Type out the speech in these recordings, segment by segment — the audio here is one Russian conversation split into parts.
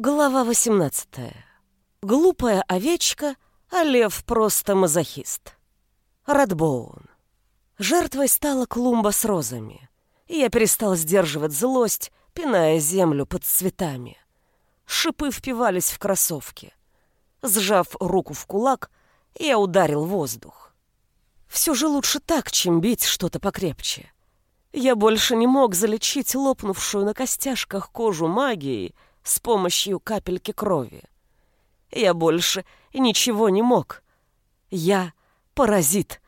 Глава 18. Глупая овечка, а лев просто мазохист. Радбоун. Жертвой стала клумба с розами. Я перестал сдерживать злость, пиная землю под цветами. Шипы впивались в кроссовки. Сжав руку в кулак, я ударил воздух. Все же лучше так, чем бить что-то покрепче. Я больше не мог залечить лопнувшую на костяшках кожу магией, с помощью капельки крови. Я больше ничего не мог. Я паразит.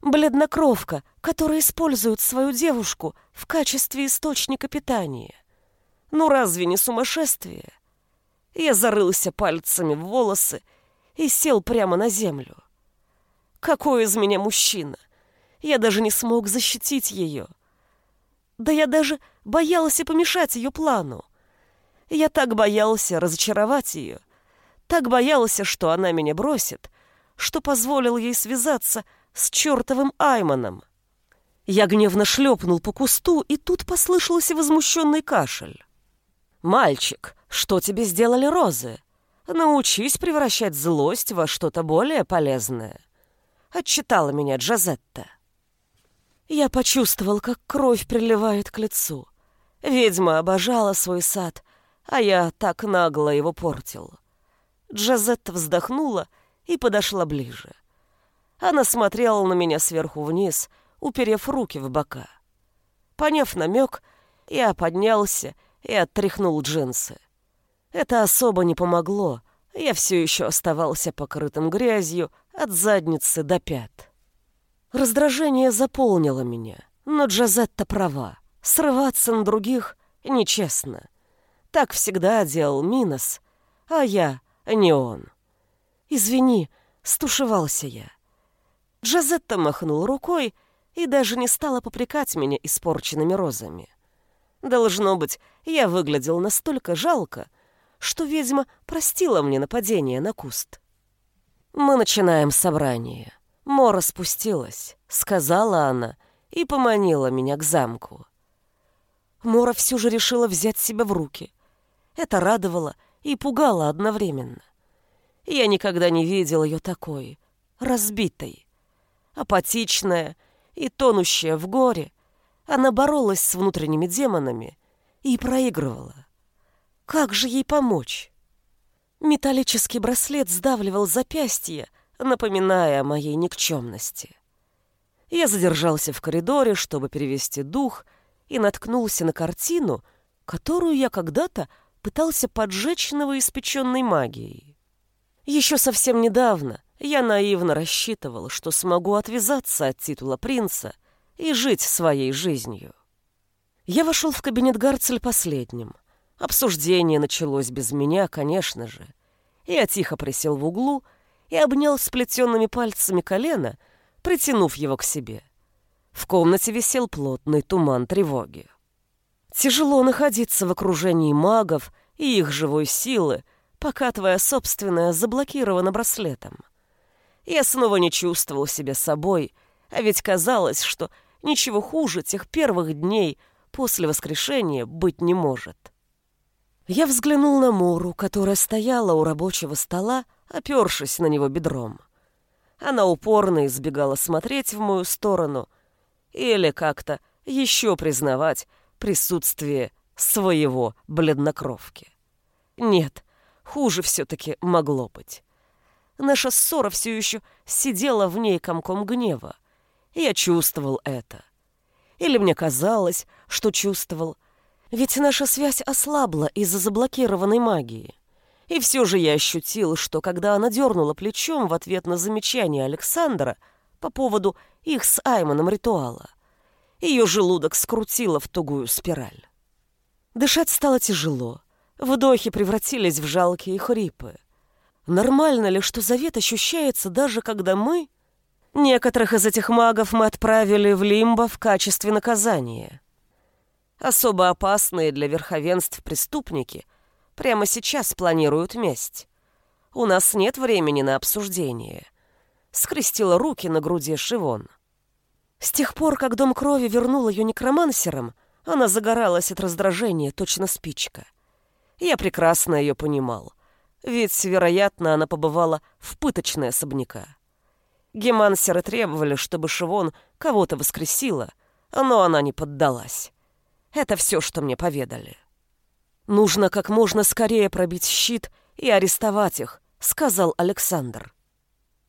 Бледнокровка, который использует свою девушку в качестве источника питания. Ну разве не сумасшествие? Я зарылся пальцами в волосы и сел прямо на землю. Какой из меня мужчина? Я даже не смог защитить ее. Да я даже боялся помешать ее плану. Я так боялся разочаровать ее, так боялся, что она меня бросит, что позволил ей связаться с чертовым Айманом. Я гневно шлепнул по кусту, и тут послышался возмущенный кашель. «Мальчик, что тебе сделали розы? Научись превращать злость во что-то более полезное», — отчитала меня Джазетта. Я почувствовал, как кровь приливает к лицу. Ведьма обожала свой сад, а я так нагло его портил. Джазетта вздохнула и подошла ближе. Она смотрела на меня сверху вниз, уперев руки в бока. Поняв намек, я поднялся и оттряхнул джинсы. Это особо не помогло, я все еще оставался покрытым грязью от задницы до пят. Раздражение заполнило меня, но Джазетта права. Срываться на других нечестно. Так всегда делал Минос, а я не он. «Извини», — стушевался я. Джазетта махнул рукой и даже не стала попрекать меня испорченными розами. Должно быть, я выглядел настолько жалко, что ведьма простила мне нападение на куст. «Мы начинаем собрание». Мора спустилась, сказала она, и поманила меня к замку. Мора все же решила взять себя в руки. Это радовало и пугало одновременно. Я никогда не видел ее такой, разбитой, апатичная и тонущая в горе. Она боролась с внутренними демонами и проигрывала. Как же ей помочь? Металлический браслет сдавливал запястье, напоминая о моей никчемности. Я задержался в коридоре, чтобы перевести дух, и наткнулся на картину, которую я когда-то пытался поджечь новоиспеченной магией. Еще совсем недавно я наивно рассчитывал, что смогу отвязаться от титула принца и жить своей жизнью. Я вошел в кабинет Гарцель последним. Обсуждение началось без меня, конечно же. Я тихо присел в углу и обнял сплетенными пальцами колено, притянув его к себе. В комнате висел плотный туман тревоги. Тяжело находиться в окружении магов и их живой силы, пока твоя собственная заблокирована браслетом. Я снова не чувствовал себя собой, а ведь казалось, что ничего хуже тех первых дней после воскрешения быть не может. Я взглянул на Муру, которая стояла у рабочего стола, опершись на него бедром. Она упорно избегала смотреть в мою сторону или как-то еще признавать, присутствие своего бледнокровки. Нет, хуже все-таки могло быть. Наша ссора все еще сидела в ней комком гнева. Я чувствовал это. Или мне казалось, что чувствовал. Ведь наша связь ослабла из-за заблокированной магии. И все же я ощутил, что когда она дернула плечом в ответ на замечание Александра по поводу их с Аймоном ритуала, ее желудок скрутило в тугую спираль. Дышать стало тяжело. Вдохи превратились в жалкие хрипы. Нормально ли, что завет ощущается даже когда мы... Некоторых из этих магов мы отправили в Лимбо в качестве наказания. Особо опасные для верховенств преступники прямо сейчас планируют месть. У нас нет времени на обсуждение. Скрестила руки на груди Шивон. С тех пор, как Дом Крови вернул ее некромансером, она загоралась от раздражения, точно спичка. Я прекрасно ее понимал, ведь, вероятно, она побывала в пыточной особняка. Гемансеры требовали, чтобы Шивон кого-то воскресила, но она не поддалась. Это все, что мне поведали. «Нужно как можно скорее пробить щит и арестовать их», — сказал Александр.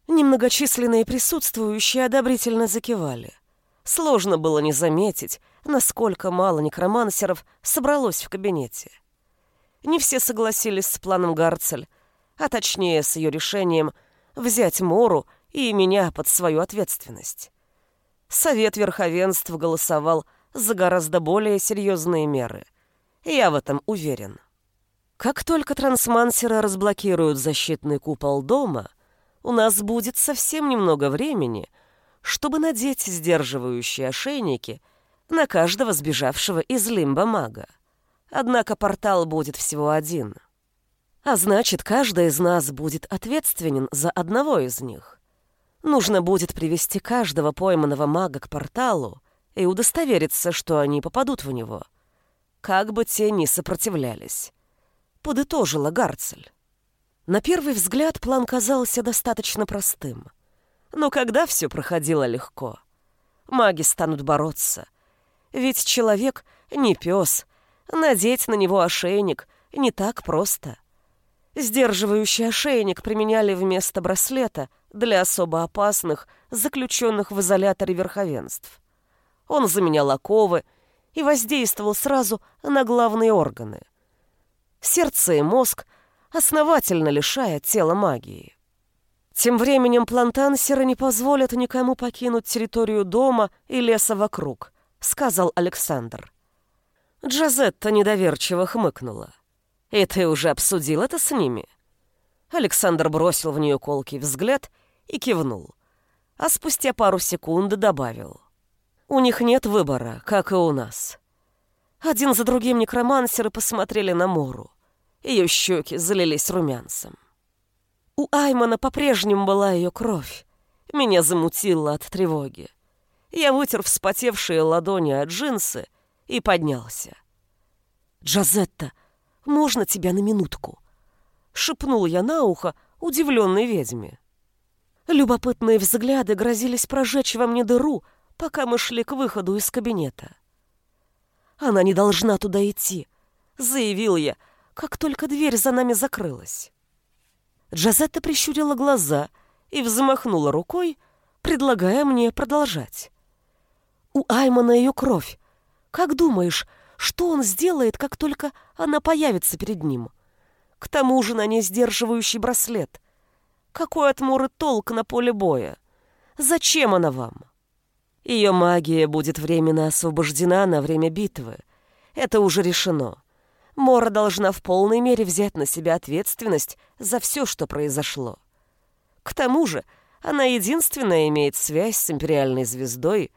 Немногочисленные присутствующие одобрительно закивали. Сложно было не заметить, насколько мало некромансеров собралось в кабинете. Не все согласились с планом Гарцель, а точнее с ее решением взять Мору и меня под свою ответственность. Совет Верховенства голосовал за гораздо более серьезные меры. Я в этом уверен. Как только трансмансеры разблокируют защитный купол дома, у нас будет совсем немного времени, чтобы надеть сдерживающие ошейники на каждого сбежавшего из лимба мага. Однако портал будет всего один. А значит, каждый из нас будет ответственен за одного из них. Нужно будет привести каждого пойманного мага к порталу и удостовериться, что они попадут в него. Как бы те ни сопротивлялись. Подытожила Гарцель. На первый взгляд план казался достаточно простым. Но когда все проходило легко? Маги станут бороться. Ведь человек не пес. Надеть на него ошейник не так просто. Сдерживающий ошейник применяли вместо браслета для особо опасных, заключенных в изоляторе верховенств. Он заменял оковы и воздействовал сразу на главные органы. Сердце и мозг, основательно лишая тела магии. Тем временем плантансеры не позволят никому покинуть территорию дома и леса вокруг, сказал Александр. Джазетта недоверчиво хмыкнула. «И ты уже обсудил это с ними?» Александр бросил в нее колкий взгляд и кивнул, а спустя пару секунд добавил. У них нет выбора, как и у нас. Один за другим некромансеры посмотрели на Мору. Ее щеки залились румянцем. У Аймана по-прежнему была ее кровь. Меня замутило от тревоги. Я вытер вспотевшие ладони от джинсы и поднялся. «Джазетта, можно тебя на минутку?» Шепнул я на ухо удивленной ведьме. Любопытные взгляды грозились прожечь во мне дыру, пока мы шли к выходу из кабинета. «Она не должна туда идти», — заявил я, как только дверь за нами закрылась. Джазетта прищурила глаза и взмахнула рукой, предлагая мне продолжать. «У Аймана ее кровь. Как думаешь, что он сделает, как только она появится перед ним? К тому же на ней сдерживающий браслет. Какой от Муры толк на поле боя? Зачем она вам?» Ее магия будет временно освобождена на время битвы. Это уже решено. Мора должна в полной мере взять на себя ответственность за все, что произошло. К тому же, она единственная имеет связь с империальной звездой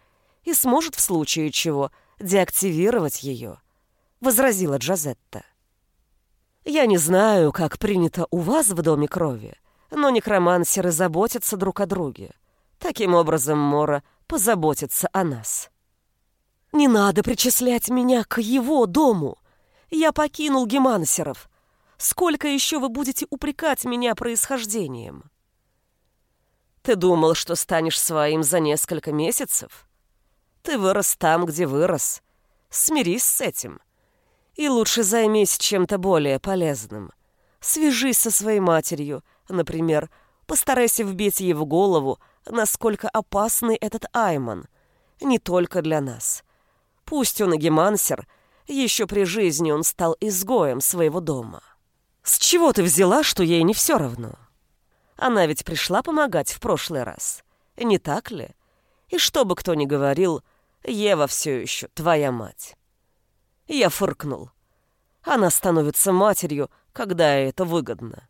и сможет в случае чего деактивировать ее, — возразила Джазетта. Я не знаю, как принято у вас в Доме Крови, но некромансеры заботятся друг о друге. Таким образом, Мора позаботится о нас. Не надо причислять меня к его дому. Я покинул Гемансеров. Сколько еще вы будете упрекать меня происхождением? Ты думал, что станешь своим за несколько месяцев? Ты вырос там, где вырос. Смирись с этим. И лучше займись чем-то более полезным. Свяжись со своей матерью, например, постарайся вбить ей в голову, насколько опасный этот Айман. Не только для нас. Пусть он и гемансер, еще при жизни он стал изгоем своего дома. С чего ты взяла, что ей не все равно? Она ведь пришла помогать в прошлый раз. Не так ли? И что бы кто ни говорил, Ева все еще твоя мать. Я фыркнул. Она становится матерью, когда это выгодно.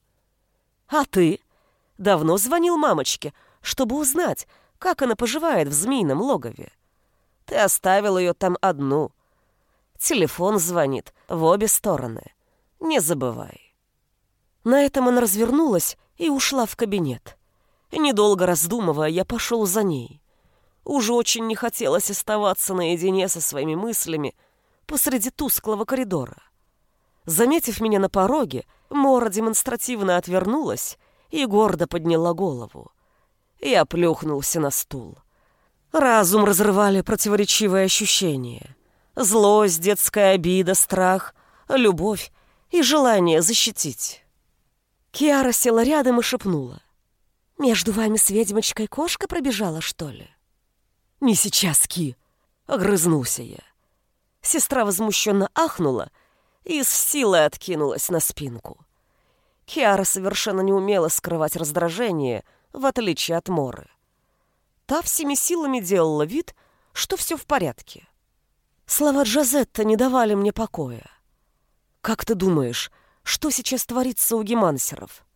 А ты? Давно звонил мамочке, чтобы узнать, как она поживает в змеином логове. Ты оставил ее там одну. Телефон звонит в обе стороны. Не забывай. На этом она развернулась и ушла в кабинет. Недолго раздумывая, я пошел за ней. Уже очень не хотелось оставаться наедине со своими мыслями посреди тусклого коридора. Заметив меня на пороге, Мора демонстративно отвернулась и гордо подняла голову. Я плюхнулся на стул. Разум разрывали противоречивые ощущения. Злость, детская обида, страх, любовь и желание защитить. Киара села рядом и шепнула. «Между вами с ведьмочкой кошка пробежала, что ли?» «Не сейчас, Ки!» — огрызнулся я. Сестра возмущенно ахнула и с силой откинулась на спинку. Киара совершенно не умела скрывать раздражение, в отличие от Моры. Та всеми силами делала вид, что все в порядке. Слова Джазетта не давали мне покоя. «Как ты думаешь, что сейчас творится у гемансеров?»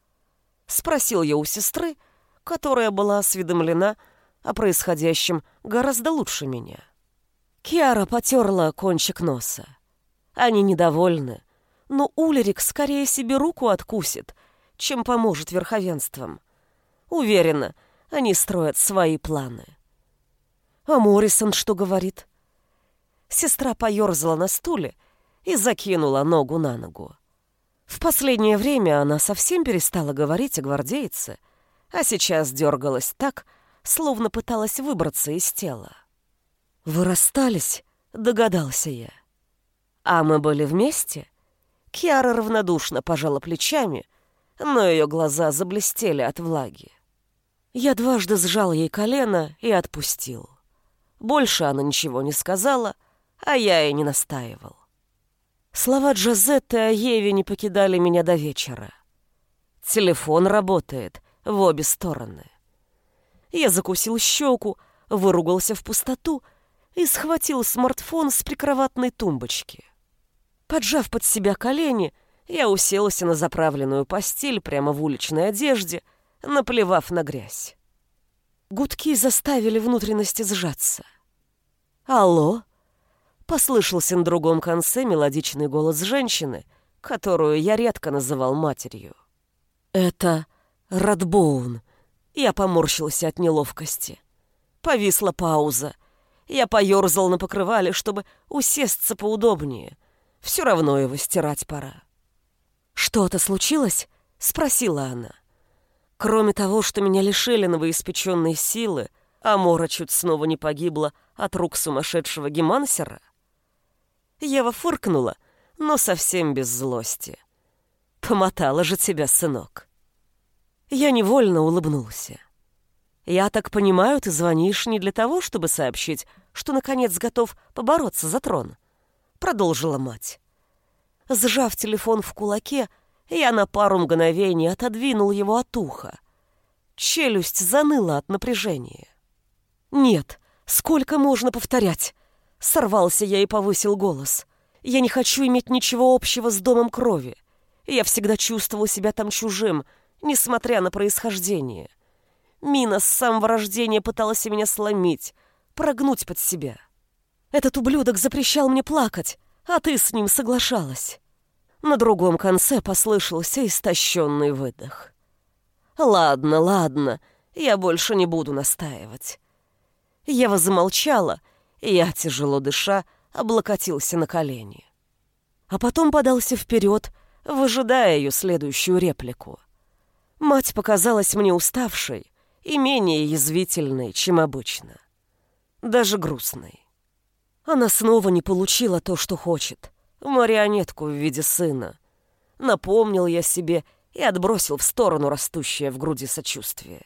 Спросил я у сестры, которая была осведомлена о происходящем гораздо лучше меня. Киара потерла кончик носа. Они недовольны, но Улерик скорее себе руку откусит, чем поможет верховенством. Уверена, они строят свои планы. А Моррисон что говорит? Сестра поерзала на стуле и закинула ногу на ногу. В последнее время она совсем перестала говорить о гвардейце, а сейчас дергалась так, словно пыталась выбраться из тела. «Вы расстались?» — догадался я. «А мы были вместе?» Киара равнодушно пожала плечами, но ее глаза заблестели от влаги. Я дважды сжал ей колено и отпустил. Больше она ничего не сказала, а я и не настаивал. Слова Джозетты о Еве не покидали меня до вечера. Телефон работает в обе стороны. Я закусил щеку, выругался в пустоту и схватил смартфон с прикроватной тумбочки. Поджав под себя колени, я уселся на заправленную постель прямо в уличной одежде, наплевав на грязь. Гудки заставили внутренности сжаться. «Алло?» — послышался на другом конце мелодичный голос женщины, которую я редко называл матерью. «Это Радбоун». Я поморщился от неловкости. Повисла пауза. Я поерзал на покрывале, чтобы усесться поудобнее. Все равно его стирать пора. «Что-то случилось?» — спросила она. Кроме того, что меня лишили новоиспеченной силы, а Мора чуть снова не погибла от рук сумасшедшего гемансера, Ева фыркнула, но совсем без злости. «Помотала же тебя, сынок!» Я невольно улыбнулся. «Я так понимаю, ты звонишь не для того, чтобы сообщить, что, наконец, готов побороться за трон?» Продолжила мать. Сжав телефон в кулаке, я на пару мгновений отодвинул его от уха. Челюсть заныла от напряжения. «Нет, сколько можно повторять?» Сорвался я и повысил голос. «Я не хочу иметь ничего общего с домом крови. Я всегда чувствовал себя там чужим, несмотря на происхождение. Мина с самого рождения пыталась меня сломить, прогнуть под себя. Этот ублюдок запрещал мне плакать, а ты с ним соглашалась. На другом конце послышался истощенный выдох. «Ладно, ладно, я больше не буду настаивать». Ева замолчала, я, тяжело дыша, облокотился на колени. А потом подался вперед, выжидая ее следующую реплику. Мать показалась мне уставшей, и менее язвительной, чем обычно. Даже грустной. Она снова не получила то, что хочет. Марионетку в виде сына. Напомнил я себе и отбросил в сторону растущее в груди сочувствие.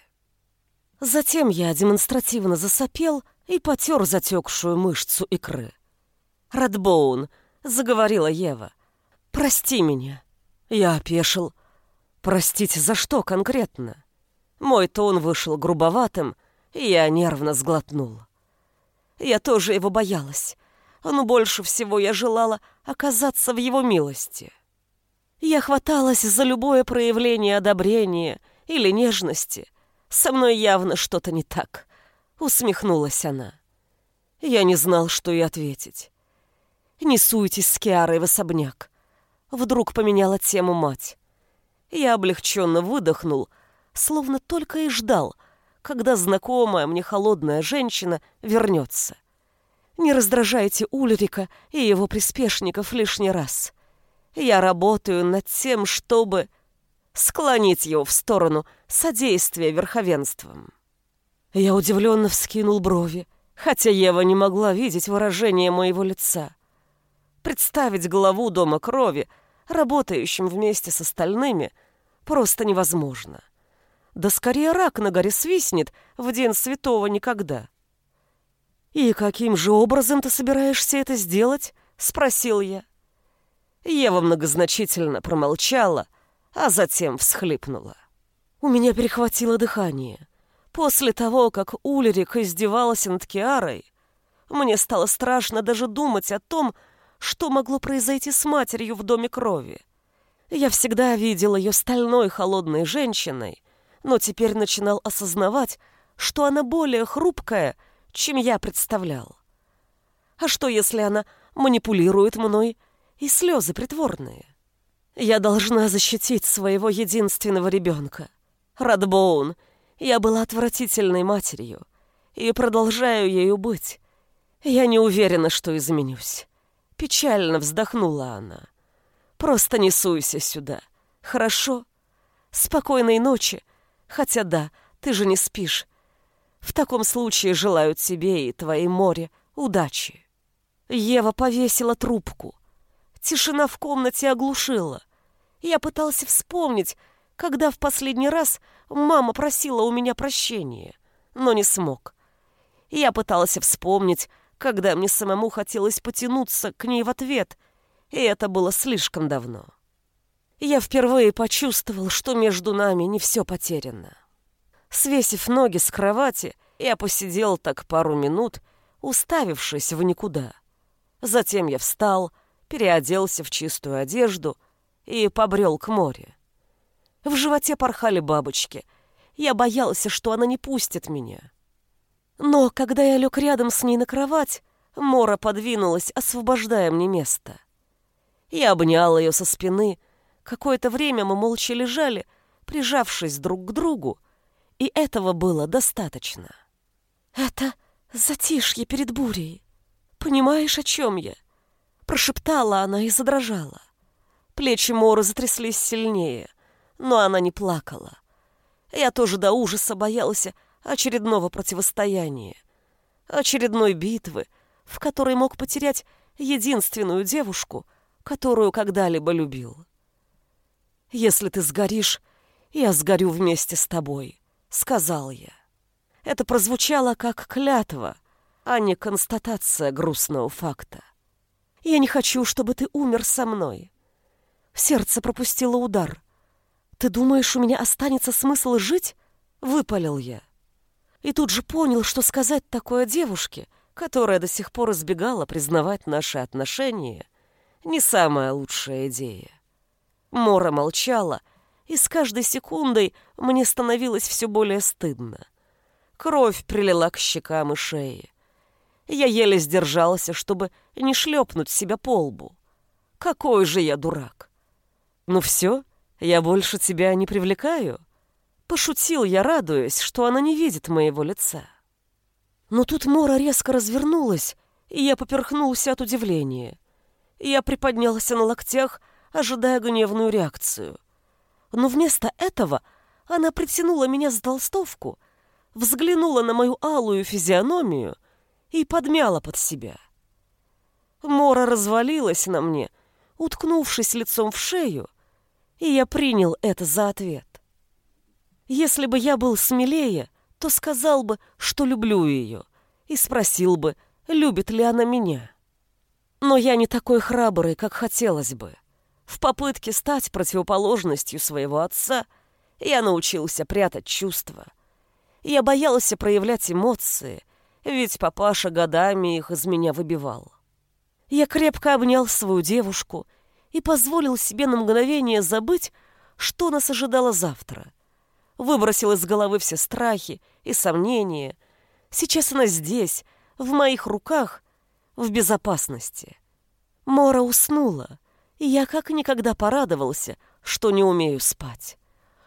Затем я демонстративно засопел и потер затекшую мышцу икры. «Радбоун», — заговорила Ева, — «прости меня». Я опешил. «Простить за что конкретно?» Мой тон вышел грубоватым, и я нервно сглотнул. Я тоже его боялась, но больше всего я желала оказаться в его милости. Я хваталась за любое проявление одобрения или нежности. Со мной явно что-то не так. Усмехнулась она. Я не знал, что и ответить. «Не суйтесь с Киарой в особняк». Вдруг поменяла тему мать. Я облегченно выдохнул, словно только и ждал, когда знакомая мне холодная женщина вернется. Не раздражайте Ульрика и его приспешников лишний раз. Я работаю над тем, чтобы склонить его в сторону содействия верховенством. Я удивленно вскинул брови, хотя Ева не могла видеть выражение моего лица. Представить главу Дома Крови, работающим вместе с остальными, просто невозможно. Да скорее рак на горе свистнет в день святого никогда. «И каким же образом ты собираешься это сделать?» — спросил я. Ева многозначительно промолчала, а затем всхлипнула. У меня перехватило дыхание. После того, как Ульрик издевалась над Киарой, мне стало страшно даже думать о том, что могло произойти с матерью в Доме Крови. Я всегда видел ее стальной холодной женщиной, но теперь начинал осознавать, что она более хрупкая, чем я представлял. А что, если она манипулирует мной и слезы притворные? Я должна защитить своего единственного ребенка. Радбоун я была отвратительной матерью и продолжаю ею быть. Я не уверена, что изменюсь. Печально вздохнула она. Просто не суйся сюда. Хорошо? Спокойной ночи. Хотя да, ты же не спишь. В таком случае желаю тебе и твоей море удачи. Ева повесила трубку. Тишина в комнате оглушила. Я пытался вспомнить, когда в последний раз мама просила у меня прощения, но не смог. Я пытался вспомнить, когда мне самому хотелось потянуться к ней в ответ, и это было слишком давно. Я впервые почувствовал, что между нами не все потеряно. Свесив ноги с кровати, я посидел так пару минут, уставившись в никуда. Затем я встал, переоделся в чистую одежду и побрел к морю. В животе порхали бабочки. Я боялся, что она не пустит меня. Но когда я лег рядом с ней на кровать, Мора подвинулась, освобождая мне место. Я обнял ее со спины. Какое-то время мы молча лежали, прижавшись друг к другу, и этого было достаточно. «Это затишье перед бурей. Понимаешь, о чем я?» Прошептала она и задрожала. Плечи Моры затряслись сильнее но она не плакала. Я тоже до ужаса боялся очередного противостояния, очередной битвы, в которой мог потерять единственную девушку, которую когда-либо любил. «Если ты сгоришь, я сгорю вместе с тобой», — сказал я. Это прозвучало как клятва, а не констатация грустного факта. «Я не хочу, чтобы ты умер со мной». Сердце пропустило удар. «Ты думаешь, у меня останется смысл жить?» — выпалил я. И тут же понял, что сказать такое девушке, которая до сих пор избегала признавать наши отношения, не самая лучшая идея. Мора молчала, и с каждой секундой мне становилось все более стыдно. Кровь прилила к щекам и шее. Я еле сдержался, чтобы не шлепнуть себя по лбу. Какой же я дурак! Ну все, — «Я больше тебя не привлекаю?» Пошутил я, радуясь, что она не видит моего лица. Но тут Мора резко развернулась, и я поперхнулся от удивления. Я приподнялся на локтях, ожидая гневную реакцию. Но вместо этого она притянула меня за толстовку, взглянула на мою алую физиономию и подмяла под себя. Мора развалилась на мне, уткнувшись лицом в шею, и я принял это за ответ. Если бы я был смелее, то сказал бы, что люблю ее, и спросил бы, любит ли она меня. Но я не такой храбрый, как хотелось бы. В попытке стать противоположностью своего отца я научился прятать чувства. Я боялся проявлять эмоции, ведь папаша годами их из меня выбивал. Я крепко обнял свою девушку и позволил себе на мгновение забыть, что нас ожидало завтра. Выбросил из головы все страхи и сомнения. Сейчас она здесь, в моих руках, в безопасности. Мора уснула, и я как никогда порадовался, что не умею спать,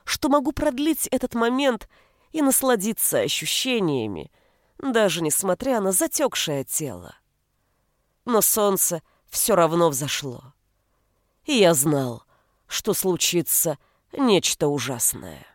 что могу продлить этот момент и насладиться ощущениями, даже несмотря на затекшее тело. Но солнце все равно взошло. И я знал, что случится нечто ужасное.